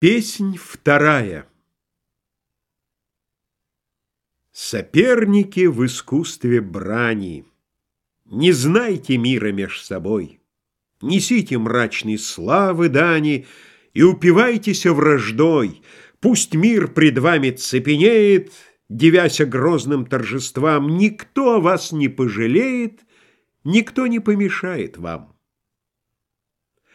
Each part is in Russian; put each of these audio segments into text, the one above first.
Песнь вторая. Соперники в искусстве брани, Не знайте мира меж собой, Несите мрачной славы дани И упивайтесь враждой, Пусть мир пред вами цепенеет, Девяся грозным торжествам, Никто вас не пожалеет, Никто не помешает вам.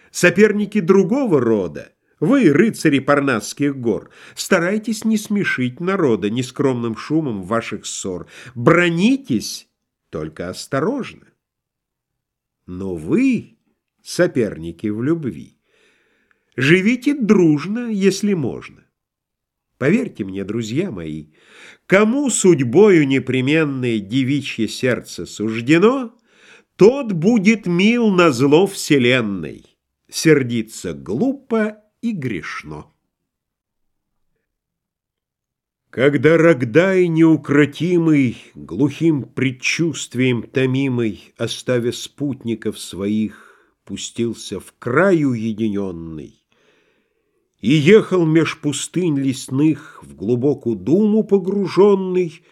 Соперники другого рода вы, рыцари Парнасских гор, старайтесь не смешить народа нескромным шумом ваших ссор. Бронитесь, только осторожно. Но вы, соперники в любви, живите дружно, если можно. Поверьте мне, друзья мои, кому судьбою непременное девичье сердце суждено, тот будет мил на зло вселенной. Сердиться глупо и грешно. Когда Рогдай неукротимый, Глухим предчувствием томимый, Оставя спутников своих, Пустился в край уединенный И ехал меж пустынь лесных В глубокую думу погруженный,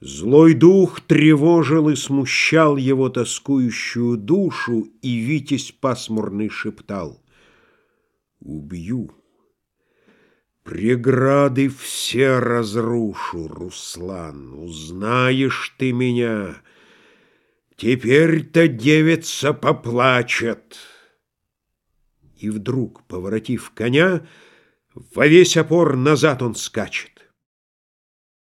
Злой дух тревожил и смущал Его тоскующую душу, И Витязь пасмурный шептал — убью. Преграды все разрушу, Руслан, узнаешь ты меня. Теперь-то девица поплачет. И вдруг, поворотив коня, во весь опор назад он скачет.